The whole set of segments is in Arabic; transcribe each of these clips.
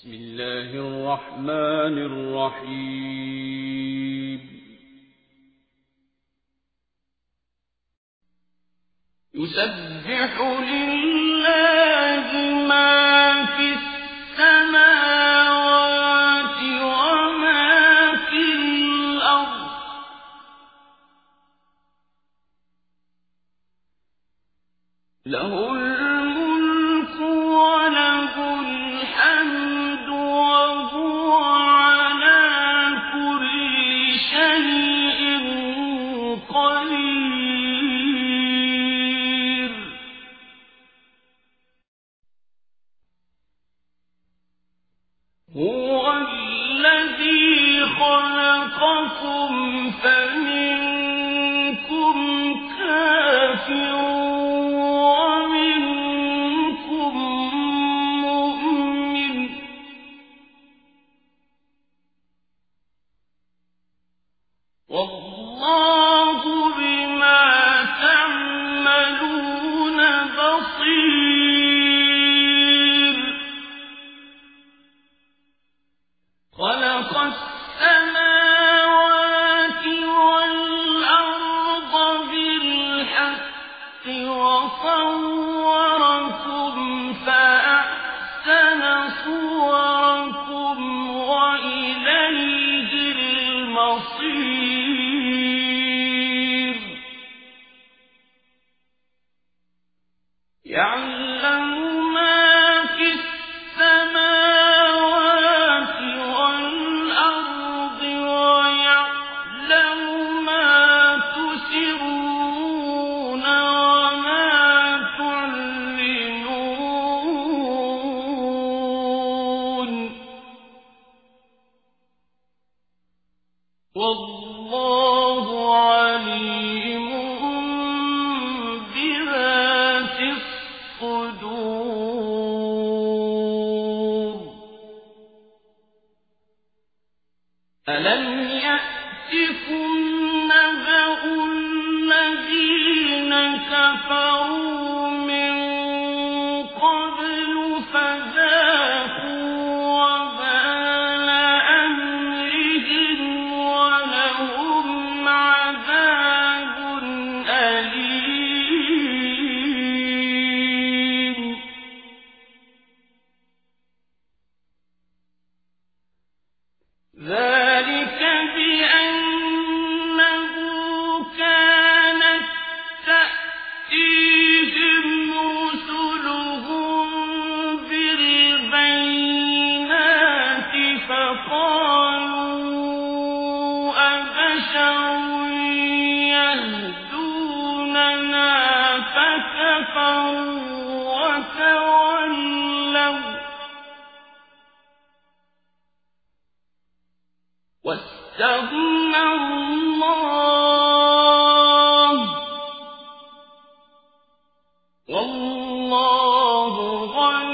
بسم الله الرحمن الرحيم. يسبح لله ما في السماوات وما في الأرض. له هو الذي خلقكم فمنكم كافر ومنكم مؤمن. والله صَوَّرَكُمْ فَأَحْسَنَ يستغنى الله والله غني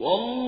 والله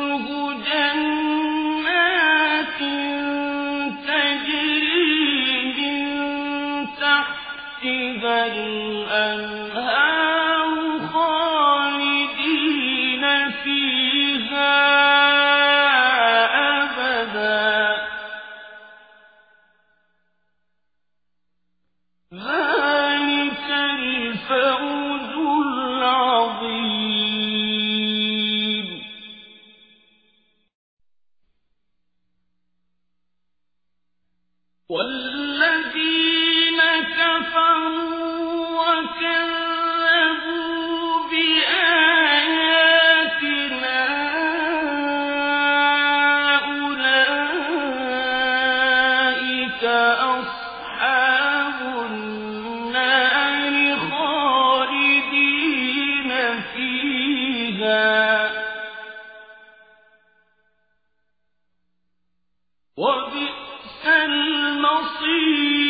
وَأَنفِقُوا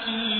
والشهادة العزيز الحكيم